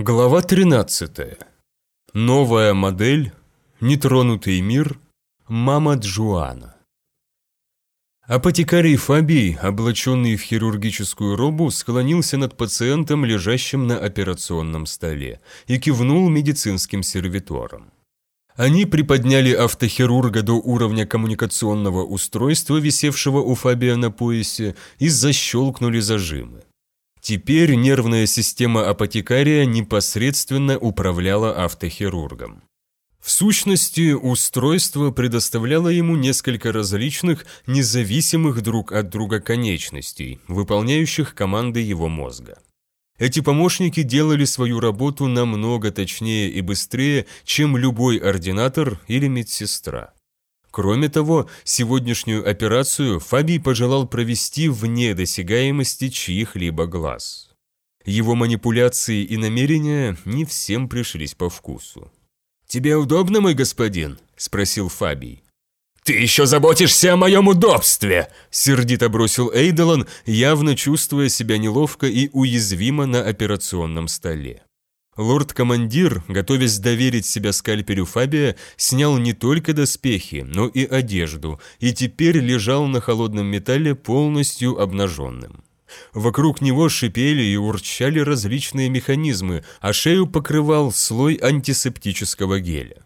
Глава 13. Новая модель, нетронутый мир, мама Джуана. Апотекарий Фабий, облаченный в хирургическую робу, склонился над пациентом, лежащим на операционном столе, и кивнул медицинским сервитором. Они приподняли автохирурга до уровня коммуникационного устройства, висевшего у Фабия на поясе, и защелкнули зажимы. Теперь нервная система апотекария непосредственно управляла автохирургом. В сущности, устройство предоставляло ему несколько различных, независимых друг от друга конечностей, выполняющих команды его мозга. Эти помощники делали свою работу намного точнее и быстрее, чем любой ординатор или медсестра. Кроме того, сегодняшнюю операцию Фабий пожелал провести вне досягаемости чьих-либо глаз. Его манипуляции и намерения не всем пришлись по вкусу. «Тебе удобно, мой господин?» – спросил Фабий. «Ты еще заботишься о моем удобстве!» – сердито бросил Эйдолон, явно чувствуя себя неловко и уязвимо на операционном столе. Лорд-командир, готовясь доверить себя скальперю Фабия, снял не только доспехи, но и одежду, и теперь лежал на холодном металле полностью обнаженным. Вокруг него шипели и урчали различные механизмы, а шею покрывал слой антисептического геля.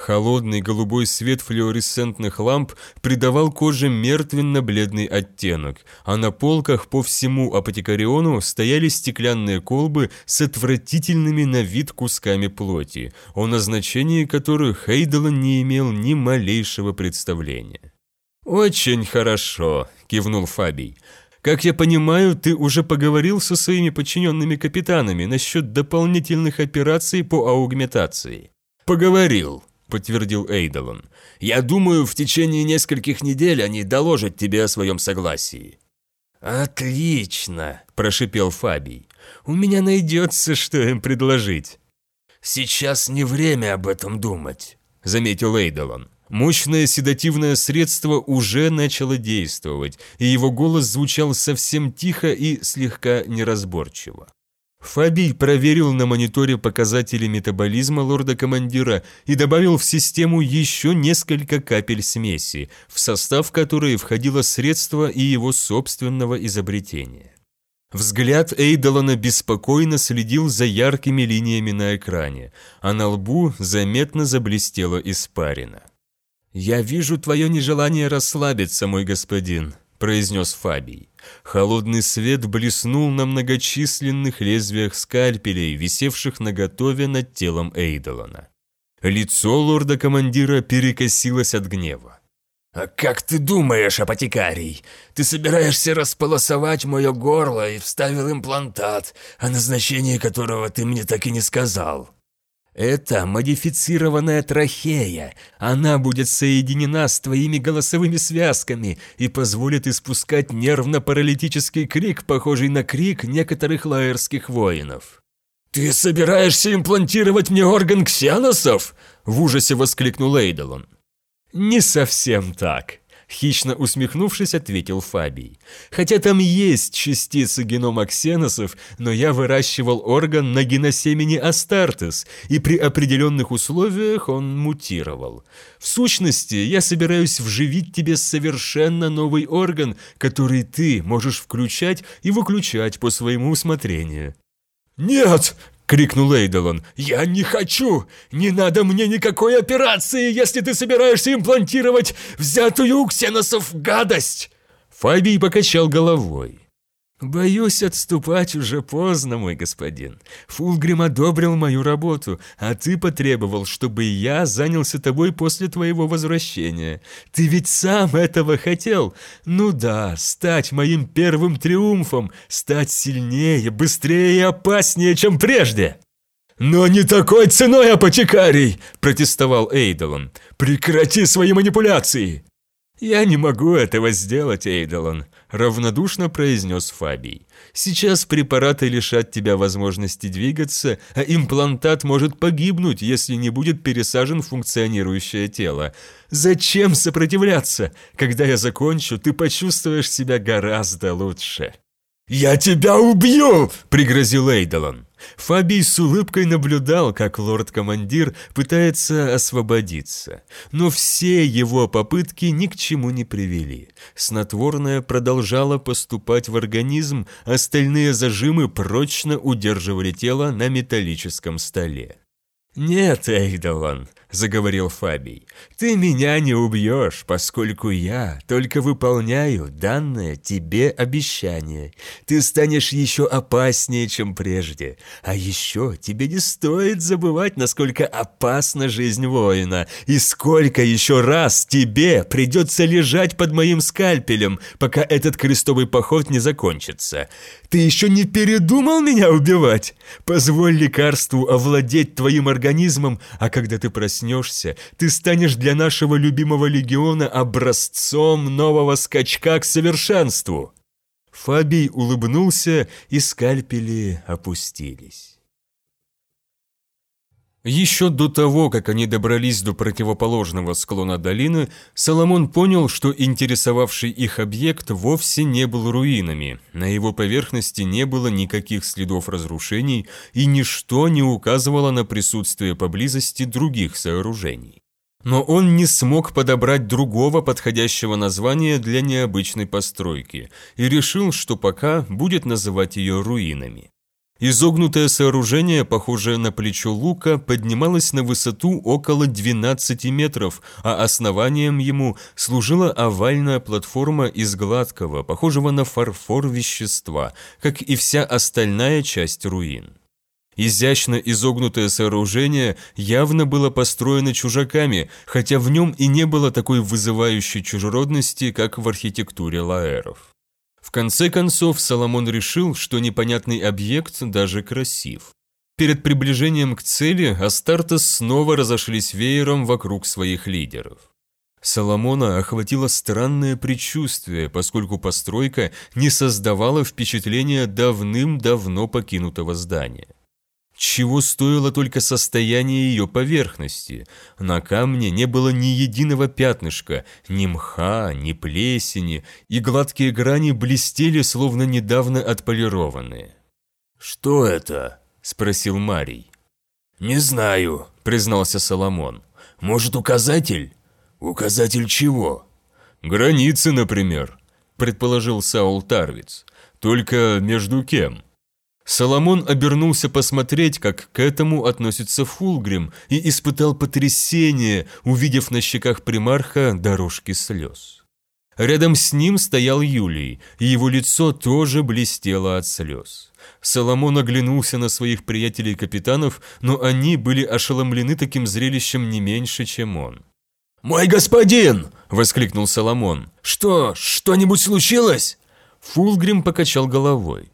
Холодный голубой свет флуоресцентных ламп придавал коже мертвенно-бледный оттенок, а на полках по всему апотекариону стояли стеклянные колбы с отвратительными на вид кусками плоти, о назначении которых Хейделан не имел ни малейшего представления. «Очень хорошо», – кивнул Фабий. «Как я понимаю, ты уже поговорил со своими подчиненными капитанами насчет дополнительных операций по аугментации?» «Поговорил», подтвердил Эйдолон. «Я думаю, в течение нескольких недель они доложат тебе о своем согласии». «Отлично!» – прошипел Фабий. «У меня найдется, что им предложить». «Сейчас не время об этом думать», – заметил Эйдолон. Мощное седативное средство уже начало действовать, и его голос звучал совсем тихо и слегка неразборчиво. Фабий проверил на мониторе показатели метаболизма лорда-командира и добавил в систему еще несколько капель смеси, в состав которой входило средство и его собственного изобретения. Взгляд Эйдолана беспокойно следил за яркими линиями на экране, а на лбу заметно заблестела испарина. «Я вижу твое нежелание расслабиться, мой господин», – произнес Фабий. Холодный свет блеснул на многочисленных лезвиях скальпелей, висевших наготове над телом Эйдолона. Лицо лорда-командира перекосилось от гнева. «А как ты думаешь, апотекарий? Ты собираешься располосовать мое горло и вставил имплантат, о назначении которого ты мне так и не сказал?» Это модифицированная трахея. Она будет соединена с твоими голосовыми связками и позволит испускать нервно-паралитический крик, похожий на крик некоторых лаэрских воинов. «Ты собираешься имплантировать мне орган ксеносов?» – в ужасе воскликнул Эйдолон. «Не совсем так», Хищно усмехнувшись, ответил Фабий. «Хотя там есть частицы генома ксеносов, но я выращивал орган на геносемени Астартес, и при определенных условиях он мутировал. В сущности, я собираюсь вживить тебе совершенно новый орган, который ты можешь включать и выключать по своему усмотрению». «Нет!» Крикнул Эйдолон. «Я не хочу! Не надо мне никакой операции, если ты собираешься имплантировать взятую у ксеносов гадость!» Фабий покачал головой. «Боюсь, отступать уже поздно, мой господин. Фулгрим одобрил мою работу, а ты потребовал, чтобы я занялся тобой после твоего возвращения. Ты ведь сам этого хотел. Ну да, стать моим первым триумфом, стать сильнее, быстрее и опаснее, чем прежде!» «Но не такой ценой, апотекарий!» – протестовал Эйдолон. «Прекрати свои манипуляции!» «Я не могу этого сделать, Эйдолон», – равнодушно произнес Фабий. «Сейчас препараты лишат тебя возможности двигаться, а имплантат может погибнуть, если не будет пересажен функционирующее тело. Зачем сопротивляться? Когда я закончу, ты почувствуешь себя гораздо лучше». «Я тебя убью!» – пригрозил Эйдолон. Фабий с улыбкой наблюдал, как лорд-командир пытается освободиться, но все его попытки ни к чему не привели. Снотворное продолжало поступать в организм, остальные зажимы прочно удерживали тело на металлическом столе. «Нет, Эйдолон», — заговорил Фабий, — «ты меня не убьешь, поскольку я только выполняю данное тебе обещание. Ты станешь еще опаснее, чем прежде. А еще тебе не стоит забывать, насколько опасна жизнь воина, и сколько еще раз тебе придется лежать под моим скальпелем, пока этот крестовый поход не закончится. Ты еще не передумал меня убивать? Позволь лекарству овладеть твоим организмом, а когда ты проснешься, проснешься, ты станешь для нашего любимого легиона образцом нового скачка к совершенству!» Фабий улыбнулся, и скальпели опустились. Еще до того, как они добрались до противоположного склона долины, Соломон понял, что интересовавший их объект вовсе не был руинами, на его поверхности не было никаких следов разрушений и ничто не указывало на присутствие поблизости других сооружений. Но он не смог подобрать другого подходящего названия для необычной постройки и решил, что пока будет называть ее руинами. Изогнутое сооружение, похожее на плечо лука, поднималось на высоту около 12 метров, а основанием ему служила овальная платформа из гладкого, похожего на фарфор вещества, как и вся остальная часть руин. Изящно изогнутое сооружение явно было построено чужаками, хотя в нем и не было такой вызывающей чужеродности, как в архитектуре лаэров. В конце концов, Соломон решил, что непонятный объект даже красив. Перед приближением к цели Астартес снова разошлись веером вокруг своих лидеров. Соломона охватило странное предчувствие, поскольку постройка не создавала впечатления давным-давно покинутого здания. Чего стоило только состояние ее поверхности? На камне не было ни единого пятнышка, ни мха, ни плесени, и гладкие грани блестели, словно недавно отполированные. «Что это?» – спросил Марий. «Не знаю», – признался Соломон. «Может, указатель?» «Указатель чего?» «Границы, например», – предположил Саул Тарвиц. «Только между кем?» Соломон обернулся посмотреть, как к этому относится Фулгрим, и испытал потрясение, увидев на щеках примарха дорожки слез. Рядом с ним стоял Юлий, и его лицо тоже блестело от слез. Соломон оглянулся на своих приятелей-капитанов, но они были ошеломлены таким зрелищем не меньше, чем он. «Мой господин!» – воскликнул Соломон. «Что, что-нибудь случилось?» Фулгрим покачал головой.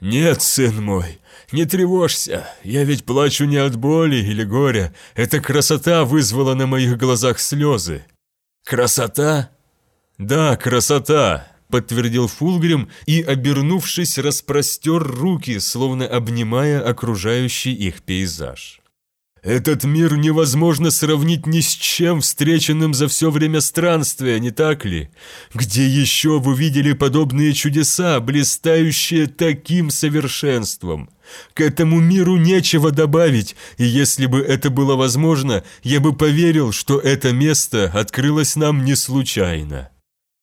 «Нет, сын мой, не тревожься, я ведь плачу не от боли или горя, эта красота вызвала на моих глазах слезы». «Красота?» «Да, красота», — подтвердил Фулгрим и, обернувшись, распростер руки, словно обнимая окружающий их пейзаж. Этот мир невозможно сравнить ни с чем встреченным за все время странствия, не так ли? Где еще вы видели подобные чудеса, блистающие таким совершенством? К этому миру нечего добавить, и если бы это было возможно, я бы поверил, что это место открылось нам не случайно.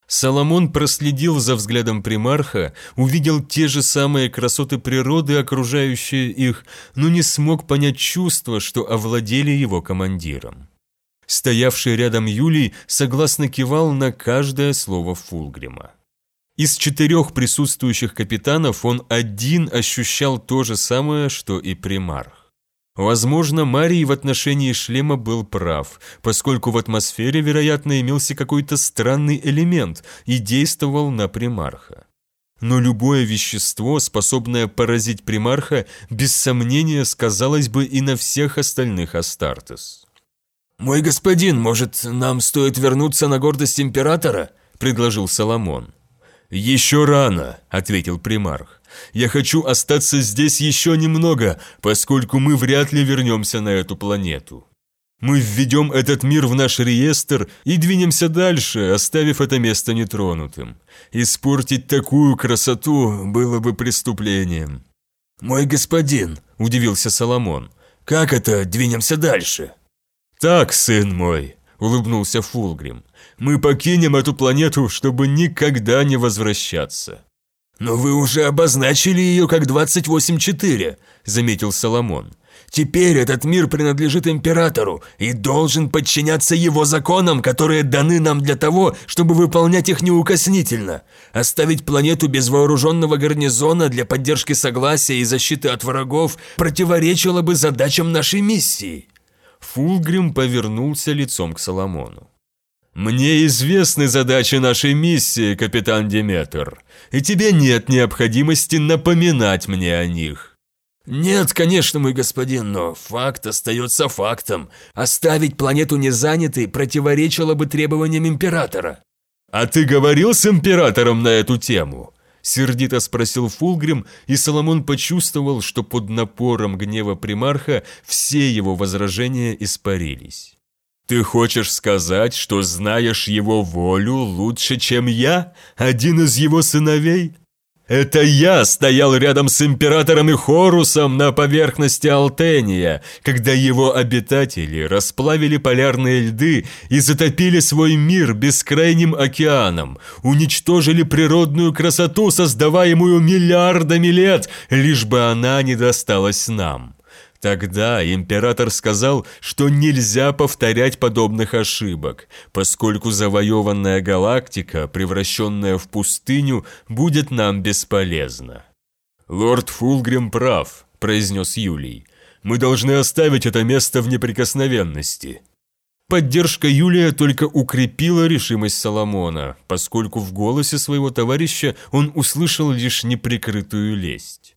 Соломон проследил за взглядом примарха, увидел те же самые красоты природы, окружающие их, но не смог понять чувства, что овладели его командиром. Стоявший рядом Юлий согласно кивал на каждое слово Фулгрима. Из четырех присутствующих капитанов он один ощущал то же самое, что и примарх. Возможно, Марий в отношении шлема был прав, поскольку в атмосфере, вероятно, имелся какой-то странный элемент и действовал на примарха. Но любое вещество, способное поразить примарха, без сомнения сказалось бы и на всех остальных Астартес. «Мой господин, может, нам стоит вернуться на гордость императора?» – предложил Соломон. «Еще рано», – ответил примарх. Я хочу остаться здесь еще немного, поскольку мы вряд ли вернемся на эту планету. Мы введем этот мир в наш реестр и двинемся дальше, оставив это место нетронутым. Испортить такую красоту было бы преступлением. «Мой господин», – удивился Соломон. «Как это двинемся дальше?» «Так, сын мой», – улыбнулся Фулгрим. «Мы покинем эту планету, чтобы никогда не возвращаться». «Но вы уже обозначили ее как 28-4», – заметил Соломон. Теперь этот мир принадлежит императору и должен подчиняться его законам, которые даны нам для того, чтобы выполнять их неукоснительно. Оставить планету без вооруженного гарнизона для поддержки согласия и защиты от врагов противоречило бы задачам нашей миссии». Фулгрим повернулся лицом к Соломону. «Мне известны задачи нашей миссии, капитан Диметр, и тебе нет необходимости напоминать мне о них». «Нет, конечно, мой господин, но факт остается фактом. Оставить планету незанятой противоречило бы требованиям Императора». «А ты говорил с Императором на эту тему?» Сердито спросил Фулгрим, и Соломон почувствовал, что под напором гнева примарха все его возражения испарились. «Ты хочешь сказать, что знаешь его волю лучше, чем я, один из его сыновей?» Это я стоял рядом с императором и Хорусом на поверхности Алтения, когда его обитатели расплавили полярные льды и затопили свой мир бескрайним океаном, уничтожили природную красоту, создаваемую миллиардами лет, лишь бы она не досталась нам. Тогда император сказал, что нельзя повторять подобных ошибок, поскольку завоеванная галактика, превращенная в пустыню, будет нам бесполезна. «Лорд Фулгрим прав», – произнес Юлий. «Мы должны оставить это место в неприкосновенности». Поддержка Юлия только укрепила решимость Соломона, поскольку в голосе своего товарища он услышал лишь неприкрытую лесть.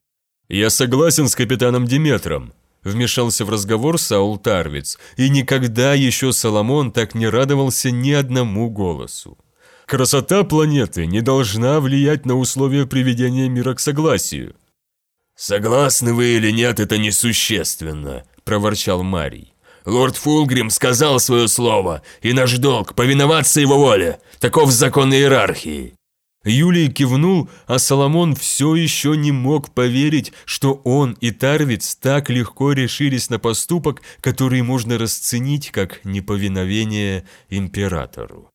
«Я согласен с капитаном Диметром», Вмешался в разговор Саул Тарвиц, и никогда еще Соломон так не радовался ни одному голосу. Красота планеты не должна влиять на условия приведения мира к согласию. «Согласны вы или нет, это несущественно», – проворчал Марий. «Лорд Фулгрим сказал свое слово, и наш долг – повиноваться его воле. Таков закон иерархии». Юлий кивнул, а Соломон все еще не мог поверить, что он и Тарвиц так легко решились на поступок, который можно расценить как неповиновение императору.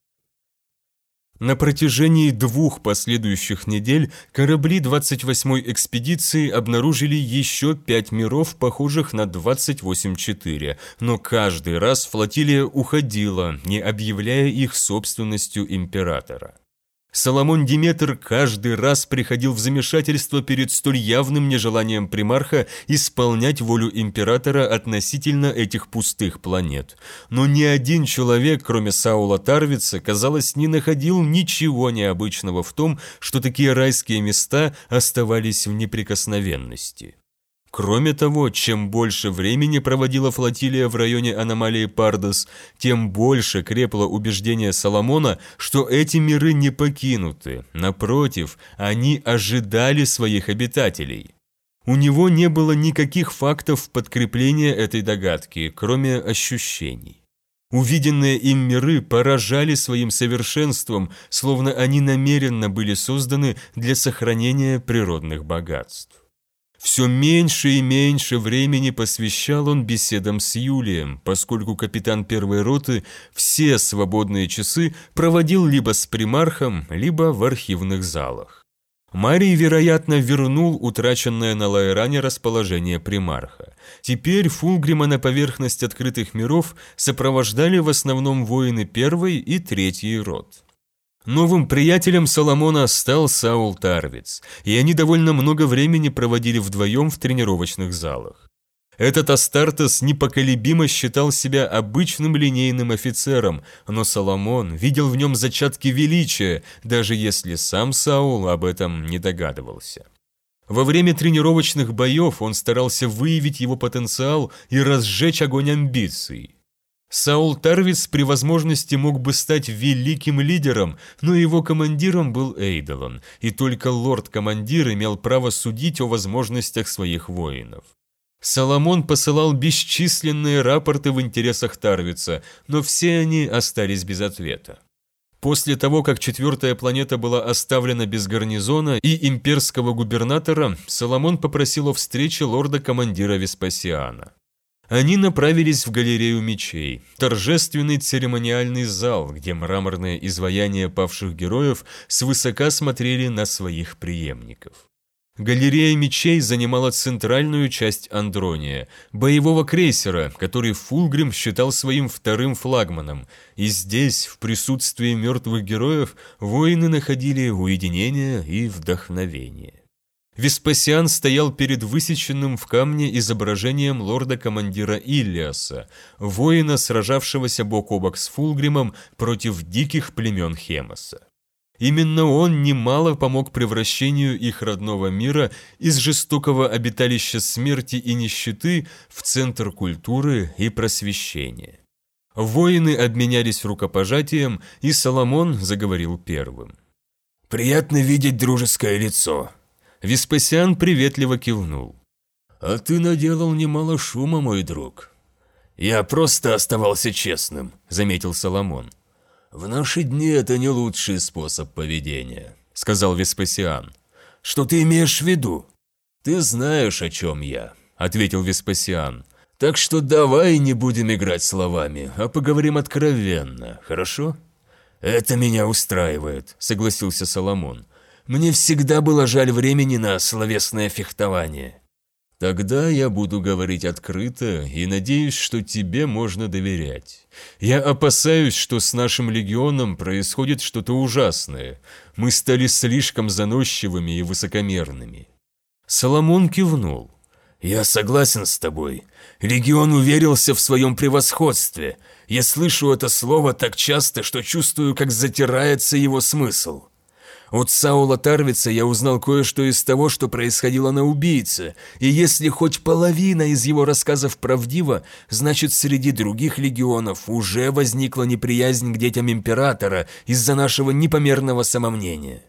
На протяжении двух последующих недель корабли 28-й экспедиции обнаружили еще пять миров, похожих на 28-4, но каждый раз флотилия уходила, не объявляя их собственностью императора. Соломон Диметр каждый раз приходил в замешательство перед столь явным нежеланием примарха исполнять волю императора относительно этих пустых планет. Но ни один человек, кроме Саула Тарвица, казалось, не находил ничего необычного в том, что такие райские места оставались в неприкосновенности. Кроме того, чем больше времени проводила флотилия в районе аномалии Пардос, тем больше крепло убеждение Соломона, что эти миры не покинуты. Напротив, они ожидали своих обитателей. У него не было никаких фактов подкрепления этой догадки, кроме ощущений. Увиденные им миры поражали своим совершенством, словно они намеренно были созданы для сохранения природных богатств. Все меньше и меньше времени посвящал он беседам с Юлием, поскольку капитан первой роты все свободные часы проводил либо с примархом, либо в архивных залах. Марий, вероятно, вернул утраченное на Лайране расположение примарха. Теперь Фулгрима на поверхность открытых миров сопровождали в основном воины первой и третьей рот. Новым приятелем Соломона стал Саул Тарвиц, и они довольно много времени проводили вдвоем в тренировочных залах. Этот Астартес непоколебимо считал себя обычным линейным офицером, но Соломон видел в нем зачатки величия, даже если сам Саул об этом не догадывался. Во время тренировочных боев он старался выявить его потенциал и разжечь огонь амбиций. Саул Тарвис при возможности мог бы стать великим лидером, но его командиром был Эйдолон, и только лорд-командир имел право судить о возможностях своих воинов. Соломон посылал бесчисленные рапорты в интересах Тарвица, но все они остались без ответа. После того, как четвертая планета была оставлена без гарнизона и имперского губернатора, Соломон попросил о встрече лорда-командира Веспасиана. Они направились в галерею мечей, торжественный церемониальный зал, где мраморные изваяния павших героев свысока смотрели на своих преемников. Галерея мечей занимала центральную часть Андрония, боевого крейсера, который Фулгрим считал своим вторым флагманом, и здесь, в присутствии мертвых героев, воины находили уединение и вдохновение. Веспасиан стоял перед высеченным в камне изображением лорда-командира Иллиаса, воина, сражавшегося бок о бок с Фулгримом против диких племен Хемоса. Именно он немало помог превращению их родного мира из жестокого обиталища смерти и нищеты в центр культуры и просвещения. Воины обменялись рукопожатием, и Соломон заговорил первым. «Приятно видеть дружеское лицо». Веспасиан приветливо кивнул. «А ты наделал немало шума, мой друг». «Я просто оставался честным», — заметил Соломон. «В наши дни это не лучший способ поведения», — сказал Веспасиан. «Что ты имеешь в виду?» «Ты знаешь, о чем я», — ответил Веспасиан. «Так что давай не будем играть словами, а поговорим откровенно, хорошо?» «Это меня устраивает», — согласился Соломон. «Мне всегда было жаль времени на словесное фехтование». Тогда я буду говорить открыто и надеюсь, что тебе можно доверять. Я опасаюсь, что с нашим легионом происходит что-то ужасное. Мы стали слишком заносчивыми и высокомерными». Соломон кивнул. «Я согласен с тобой. Легион уверился в своем превосходстве. Я слышу это слово так часто, что чувствую, как затирается его смысл. От Саула Тарвица я узнал кое-что из того, что происходило на убийце, и если хоть половина из его рассказов правдива, значит среди других легионов уже возникла неприязнь к детям Императора из-за нашего непомерного самомнения.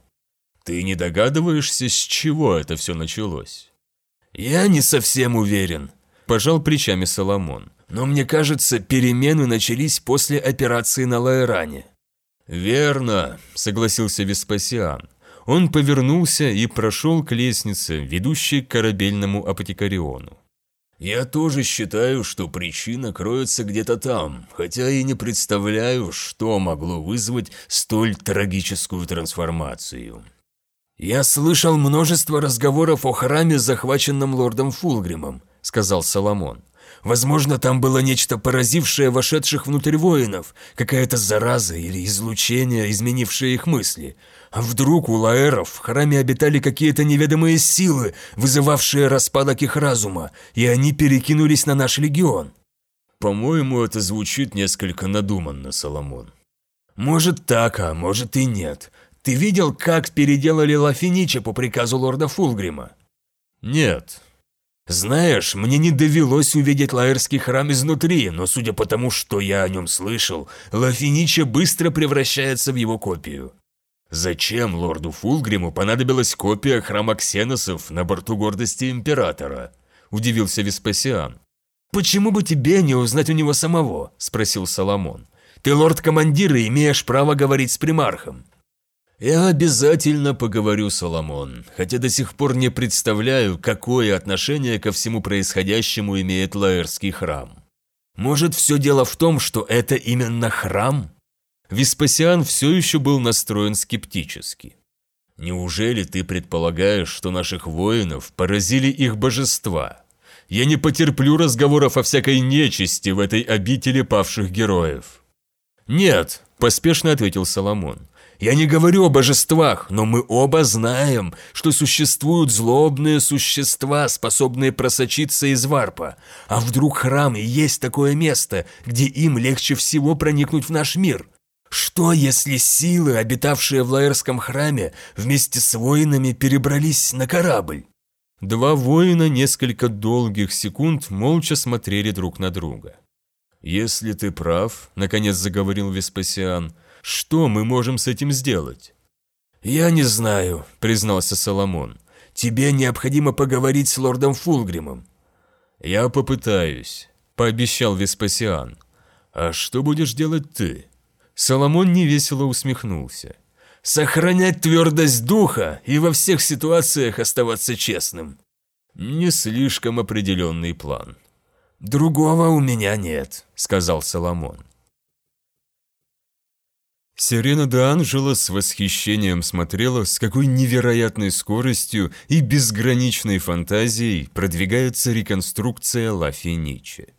Ты не догадываешься, с чего это все началось? Я не совсем уверен, пожал плечами Соломон. Но мне кажется, перемены начались после операции на Лаэране. «Верно», — согласился Веспасиан. Он повернулся и прошел к лестнице, ведущей к корабельному апотекариону. «Я тоже считаю, что причина кроется где-то там, хотя и не представляю, что могло вызвать столь трагическую трансформацию». «Я слышал множество разговоров о храме, захваченном лордом Фулгримом», — сказал Соломон. Возможно, там было нечто поразившее вошедших внутрь воинов, какая-то зараза или излучение, изменившее их мысли. А вдруг у лаэров в храме обитали какие-то неведомые силы, вызывавшие распадок их разума, и они перекинулись на наш легион? По-моему, это звучит несколько надуманно, Соломон. Может так, а может и нет. Ты видел, как переделали Лафинича по приказу лорда Фулгрима? Нет, знаешь, мне не довелось увидеть Лаэрский храм изнутри, но судя по тому, что я о нем слышал, Лафинича быстро превращается в его копию. Зачем лорду Фулгриму понадобилась копия храма Ксеносов на борту гордости императора? Удивился Веспасиан. «Почему бы тебе не узнать у него самого?» – спросил Соломон. «Ты лорд-командир и имеешь право говорить с примархом». «Я обязательно поговорю, Соломон, хотя до сих пор не представляю, какое отношение ко всему происходящему имеет Лаэрский храм. Может, все дело в том, что это именно храм?» Веспасиан все еще был настроен скептически. «Неужели ты предполагаешь, что наших воинов поразили их божества? Я не потерплю разговоров о всякой нечисти в этой обители павших героев». «Нет», – поспешно ответил Соломон. Я не говорю о божествах, но мы оба знаем, что существуют злобные существа, способные просочиться из варпа. А вдруг храм и есть такое место, где им легче всего проникнуть в наш мир? Что, если силы, обитавшие в Лаэрском храме, вместе с воинами перебрались на корабль? Два воина несколько долгих секунд молча смотрели друг на друга. «Если ты прав», — наконец заговорил Веспасиан, — что мы можем с этим сделать?» «Я не знаю», — признался Соломон. «Тебе необходимо поговорить с лордом Фулгримом». «Я попытаюсь», — пообещал Веспасиан. «А что будешь делать ты?» Соломон невесело усмехнулся. «Сохранять твердость духа и во всех ситуациях оставаться честным». «Не слишком определенный план». «Другого у меня нет», — сказал Соломон. Сирена де Анжело с восхищением смотрела, с какой невероятной скоростью и безграничной фантазией продвигается реконструкция Ла Финиче.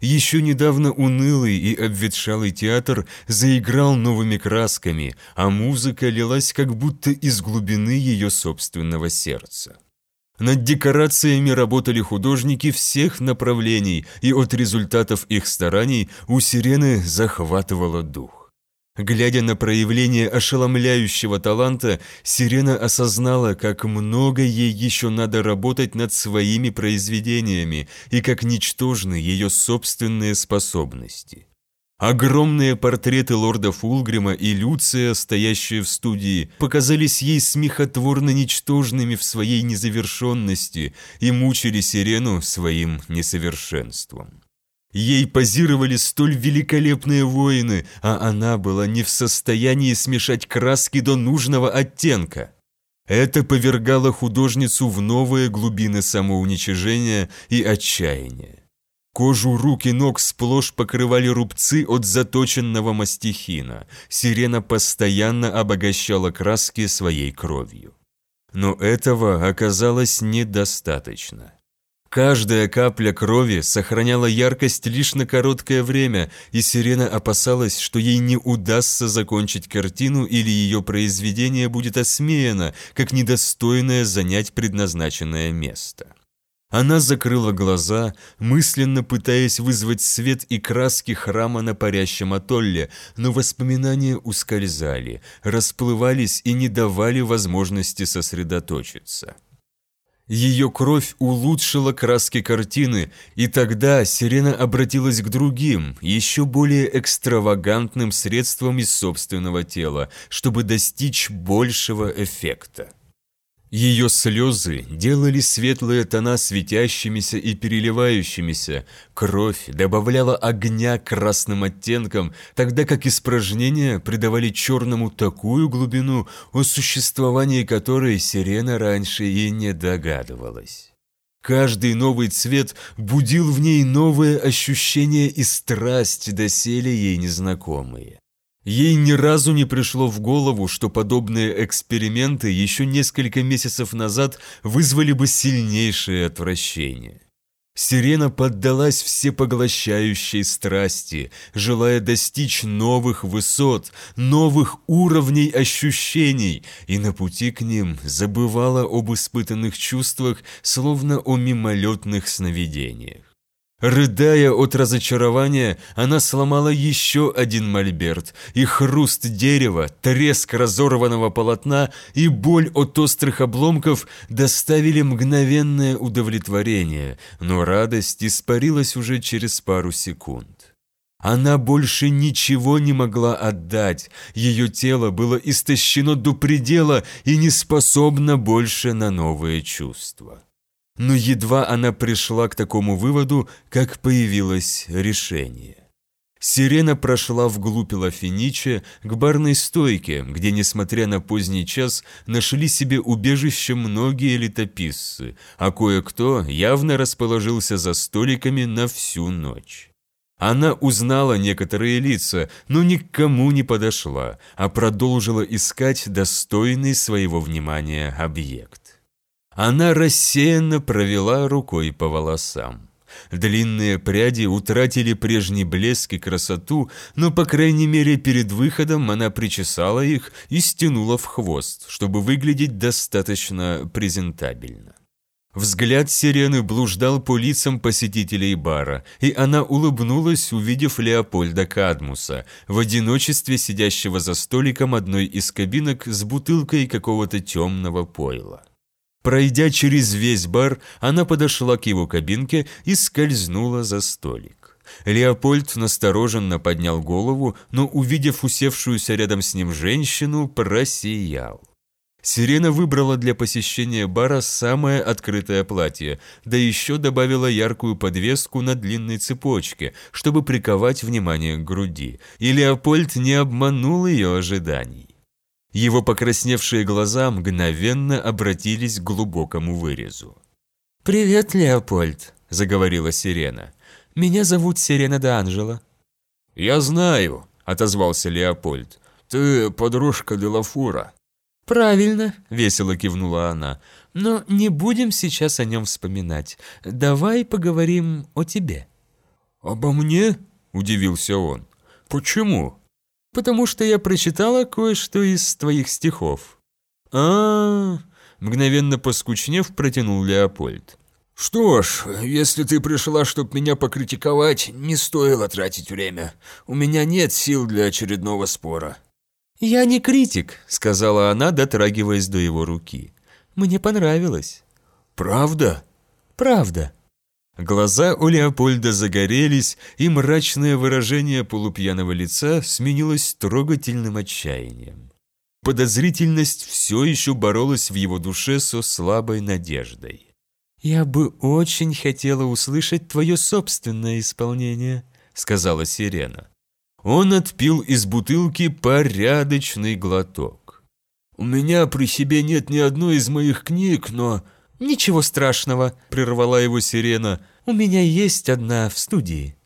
Еще недавно унылый и обветшалый театр заиграл новыми красками, а музыка лилась как будто из глубины ее собственного сердца. Над декорациями работали художники всех направлений, и от результатов их стараний у сирены захватывало дух. Глядя на проявление ошеломляющего таланта, Сирена осознала, как много ей еще надо работать над своими произведениями и как ничтожны ее собственные способности. Огромные портреты лорда Фулгрима и Люция, стоящие в студии, показались ей смехотворно ничтожными в своей незавершенности и мучили Сирену своим несовершенством. Ей позировали столь великолепные воины, а она была не в состоянии смешать краски до нужного оттенка. Это повергало художницу в новые глубины самоуничижения и отчаяния. Кожу рук и ног сплошь покрывали рубцы от заточенного мастихина. Сирена постоянно обогащала краски своей кровью. Но этого оказалось недостаточно. Каждая капля крови сохраняла яркость лишь на короткое время, и Сирена опасалась, что ей не удастся закончить картину или ее произведение будет осмеяно, как недостойное занять предназначенное место. Она закрыла глаза, мысленно пытаясь вызвать свет и краски храма на парящем атолле, но воспоминания ускользали, расплывались и не давали возможности сосредоточиться. Ее кровь улучшила краски картины, и тогда Сирена обратилась к другим, еще более экстравагантным средствам из собственного тела, чтобы достичь большего эффекта. Ее слезы делали светлые тона светящимися и переливающимися, кровь добавляла огня красным оттенкам, тогда как испражнения придавали черному такую глубину, о существовании которой сирена раньше и не догадывалась. Каждый новый цвет будил в ней новые ощущения и страсть, доселе ей незнакомые. Ей ни разу не пришло в голову, что подобные эксперименты еще несколько месяцев назад вызвали бы сильнейшее отвращение. Сирена поддалась всепоглощающей страсти, желая достичь новых высот, новых уровней ощущений, и на пути к ним забывала об испытанных чувствах, словно о мимолетных сновидениях. Рыдая от разочарования, она сломала еще один мольберт, и хруст дерева, треск разорванного полотна и боль от острых обломков доставили мгновенное удовлетворение, но радость испарилась уже через пару секунд. Она больше ничего не могла отдать, ее тело было истощено до предела и не способно больше на новые чувства. Но едва она пришла к такому выводу, как появилось решение. Сирена прошла вглубь Лафиниче к барной стойке, где, несмотря на поздний час, нашли себе убежище многие летописцы, а кое-кто явно расположился за столиками на всю ночь. Она узнала некоторые лица, но ни к кому не подошла, а продолжила искать достойный своего внимания объект. Она рассеянно провела рукой по волосам. Длинные пряди утратили прежний блеск и красоту, но, по крайней мере, перед выходом она причесала их и стянула в хвост, чтобы выглядеть достаточно презентабельно. Взгляд сирены блуждал по лицам посетителей бара, и она улыбнулась, увидев Леопольда Кадмуса, в одиночестве сидящего за столиком одной из кабинок с бутылкой какого-то темного пойла. Пройдя через весь бар, она подошла к его кабинке и скользнула за столик. Леопольд настороженно поднял голову, но, увидев усевшуюся рядом с ним женщину, просиял. Сирена выбрала для посещения бара самое открытое платье, да еще добавила яркую подвеску на длинной цепочке, чтобы приковать внимание к груди, и Леопольд не обманул ее ожиданий. Его покрасневшие глаза мгновенно обратились к глубокому вырезу. «Привет, Леопольд», — заговорила Сирена. «Меня зовут Сирена Д'Анджело». «Я знаю», — отозвался Леопольд. «Ты подружка Делафура». «Правильно», — весело кивнула она. «Но не будем сейчас о нем вспоминать. Давай поговорим о тебе». «Обо мне?» – удивился он. «Почему?» «Потому что я прочитала кое-что из твоих стихов». А, -а, а мгновенно поскучнев, протянул Леопольд. «Что ж, если ты пришла, чтобы меня покритиковать, не стоило тратить время. У меня нет сил для очередного спора». «Я не критик», — сказала она, дотрагиваясь до его руки. «Мне понравилось». «Правда?» «Правда». Глаза у Леопольда загорелись, и мрачное выражение полупьяного лица сменилось трогательным отчаянием. Подозрительность все еще боролась в его душе со слабой надеждой. «Я бы очень хотела услышать твое собственное исполнение», — сказала Сирена. Он отпил из бутылки порядочный глоток. «У меня при себе нет ни одной из моих книг, но...» «Ничего страшного», — прервала его сирена. «У меня есть одна в студии».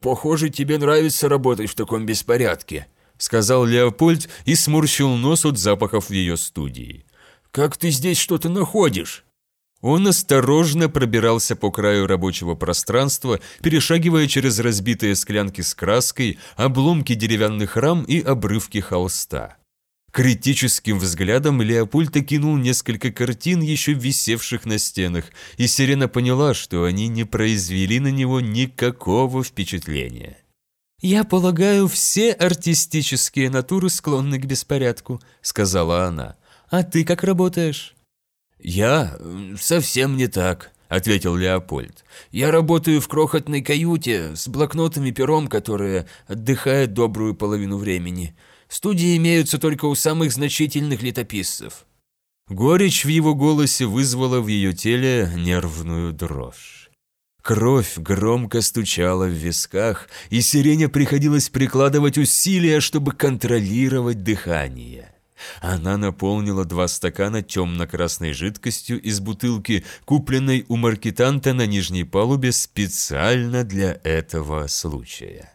«Похоже, тебе нравится работать в таком беспорядке», — сказал Леопольд и сморщил нос от запахов в ее студии. «Как ты здесь что-то находишь?» Он осторожно пробирался по краю рабочего пространства, перешагивая через разбитые склянки с краской, обломки деревянных рам и обрывки холста. Критическим взглядом Леопольд окинул несколько картин, еще висевших на стенах, и Сирена поняла, что они не произвели на него никакого впечатления. «Я полагаю, все артистические натуры склонны к беспорядку», — сказала она. «А ты как работаешь?» «Я? Совсем не так», – ответил Леопольд. «Я работаю в крохотной каюте с блокнотом и пером, которые отдыхают добрую половину времени. Студии имеются только у самых значительных летописцев». Горечь в его голосе вызвала в ее теле нервную дрожь. Кровь громко стучала в висках, и Сирене приходилось прикладывать усилия, чтобы контролировать дыхание. Она наполнила два стакана темно-красной жидкостью из бутылки, купленной у маркетанта на нижней палубе специально для этого случая.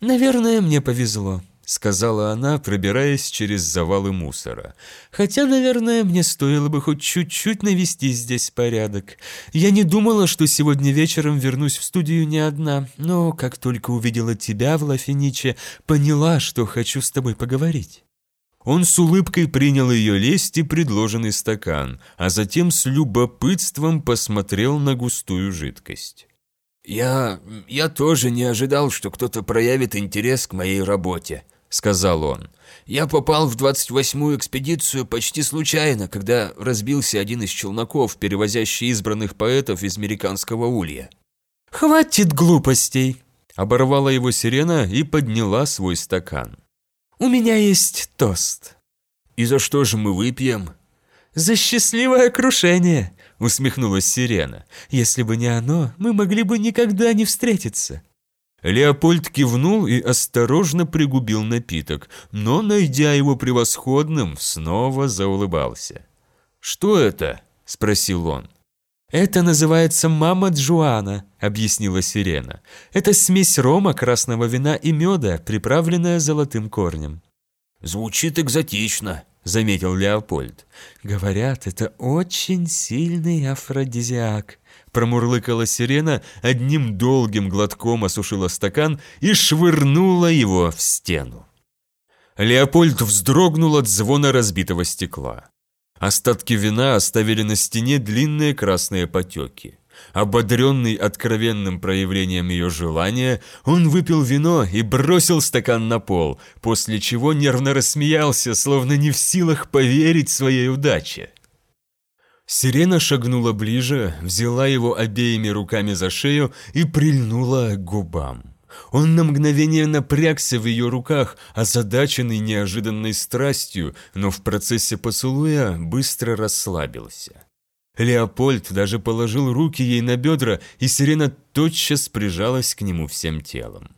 «Наверное, мне повезло», — сказала она, пробираясь через завалы мусора. «Хотя, наверное, мне стоило бы хоть чуть-чуть навести здесь порядок. Я не думала, что сегодня вечером вернусь в студию не одна, но как только увидела тебя в Лафиниче, поняла, что хочу с тобой поговорить». Он с улыбкой принял ее лесть и предложенный стакан, а затем с любопытством посмотрел на густую жидкость. «Я... я тоже не ожидал, что кто-то проявит интерес к моей работе», — сказал он. «Я попал в 28-ю экспедицию почти случайно, когда разбился один из челноков, перевозящий избранных поэтов из американского улья». «Хватит глупостей!» — оборвала его сирена и подняла свой стакан. «У меня есть тост». «И за что же мы выпьем?» «За счастливое крушение», — усмехнулась Сирена. «Если бы не оно, мы могли бы никогда не встретиться». Леопольд кивнул и осторожно пригубил напиток, но, найдя его превосходным, снова заулыбался. «Что это?» – спросил он. «Это называется мама Джуана», — объяснила Сирена. «Это смесь рома, красного вина и меда, приправленная золотым корнем». «Звучит экзотично», — заметил Леопольд. «Говорят, это очень сильный афродизиак», — промурлыкала Сирена, одним долгим глотком осушила стакан и швырнула его в стену. Леопольд вздрогнул от звона разбитого стекла. Остатки вина оставили на стене длинные красные потеки. Ободренный откровенным проявлением ее желания, он выпил вино и бросил стакан на пол, после чего нервно рассмеялся, словно не в силах поверить своей удаче. Сирена шагнула ближе, взяла его обеими руками за шею и прильнула к губам. Он на мгновение напрягся в ее руках, озадаченный неожиданной страстью, но в процессе поцелуя быстро расслабился. Леопольд даже положил руки ей на бедра, и сирена тотчас прижалась к нему всем телом.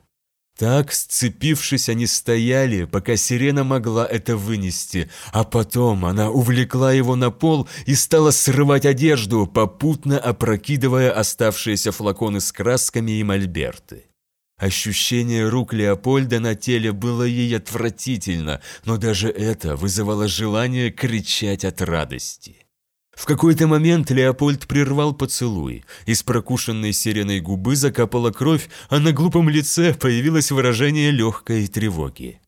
Так, сцепившись, они стояли, пока сирена могла это вынести, а потом она увлекла его на пол и стала срывать одежду, попутно опрокидывая оставшиеся флаконы с красками и мольберты. Ощущение рук Леопольда на теле было ей отвратительно, но даже это вызывало желание кричать от радости. В какой-то момент Леопольд прервал поцелуй. Из прокушенной сиреной губы закапала кровь, а на глупом лице появилось выражение легкой тревоги.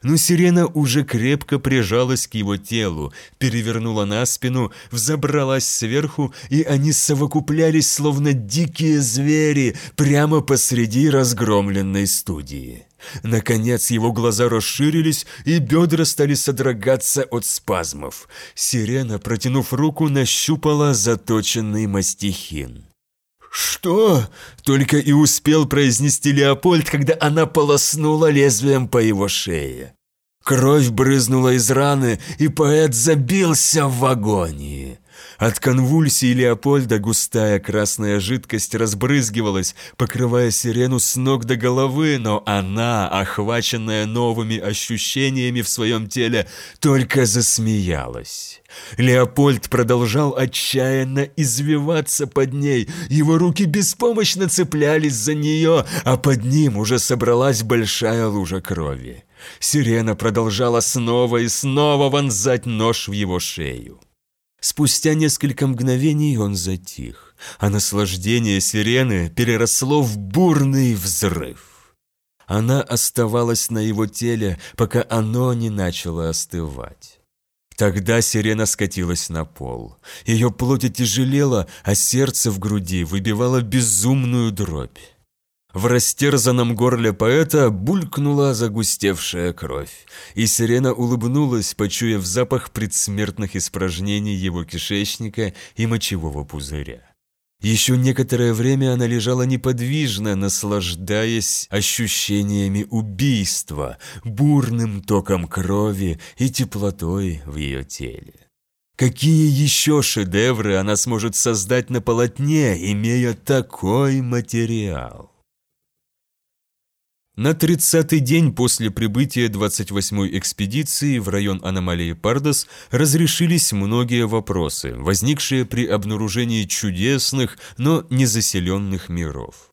Но сирена уже крепко прижалась к его телу, перевернула на спину, взобралась сверху, и они совокуплялись, словно дикие звери, прямо посреди разгромленной студии. Наконец его глаза расширились, и бедра стали содрогаться от спазмов. Сирена, протянув руку, нащупала заточенный мастихин. «Что?» – только и успел произнести Леопольд, когда она полоснула лезвием по его шее. Кровь брызнула из раны, и поэт забился в агонии. От конвульсий Леопольда густая красная жидкость разбрызгивалась, покрывая сирену с ног до головы, но она, охваченная новыми ощущениями в своем теле, только засмеялась. Леопольд продолжал отчаянно извиваться под ней, его руки беспомощно цеплялись за нее, а под ним уже собралась большая лужа крови. Сирена продолжала снова и снова вонзать нож в его шею. Спустя несколько мгновений он затих, а наслаждение сирены переросло в бурный взрыв. Она оставалась на его теле, пока оно не начало остывать. Тогда сирена скатилась на пол. Ее плоть тяжелела, а сердце в груди выбивало безумную дробь. В растерзанном горле поэта булькнула загустевшая кровь, и сирена улыбнулась, почуяв запах предсмертных испражнений его кишечника и мочевого пузыря. Еще некоторое время она лежала неподвижно, наслаждаясь ощущениями убийства, бурным током крови и теплотой в ее теле. Какие еще шедевры она сможет создать на полотне, имея такой материал? На 30-й день после прибытия 28-й экспедиции в район аномалии Пардос разрешились многие вопросы, возникшие при обнаружении чудесных, но незаселенных миров.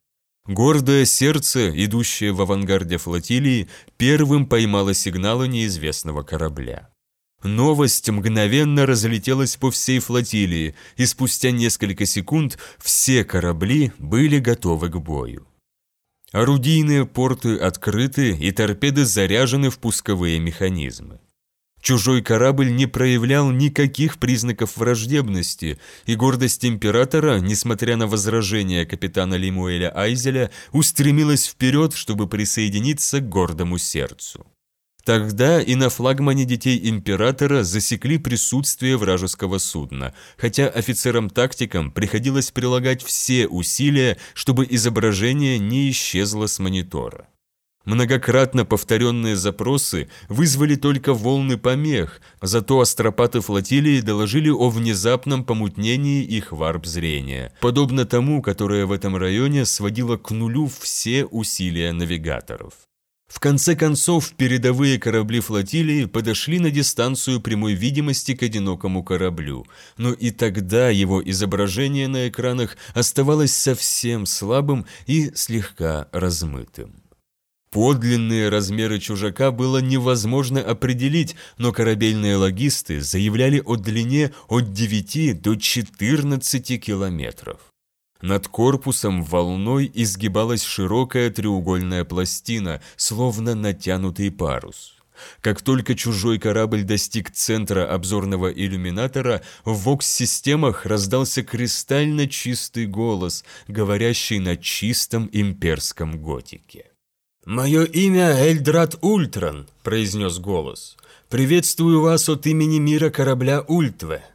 Гордое сердце, идущее в авангарде флотилии, первым поймало сигналы неизвестного корабля. Новость мгновенно разлетелась по всей флотилии, и спустя несколько секунд все корабли были готовы к бою. Орудийные порты открыты и торпеды заряжены в пусковые механизмы. Чужой корабль не проявлял никаких признаков враждебности, и гордость императора, несмотря на возражения капитана Лимуэля Айзеля, устремилась вперед, чтобы присоединиться к гордому сердцу. Тогда и на флагмане детей императора засекли присутствие вражеского судна, хотя офицерам-тактикам приходилось прилагать все усилия, чтобы изображение не исчезло с монитора. Многократно повторенные запросы вызвали только волны помех, зато астропаты флотилии доложили о внезапном помутнении их варп-зрения, подобно тому, которое в этом районе сводило к нулю все усилия навигаторов. В конце концов, передовые корабли флотилии подошли на дистанцию прямой видимости к одинокому кораблю, но и тогда его изображение на экранах оставалось совсем слабым и слегка размытым. Подлинные размеры чужака было невозможно определить, но корабельные логисты заявляли о длине от 9 до 14 километров. Над корпусом волной изгибалась широкая треугольная пластина, словно натянутый парус. Как только чужой корабль достиг центра обзорного иллюминатора, в вокс-системах раздался кристально чистый голос, говорящий на чистом имперском готике. «Мое имя Эльдрат Ультран», — произнес голос. «Приветствую вас от имени мира корабля Ультве.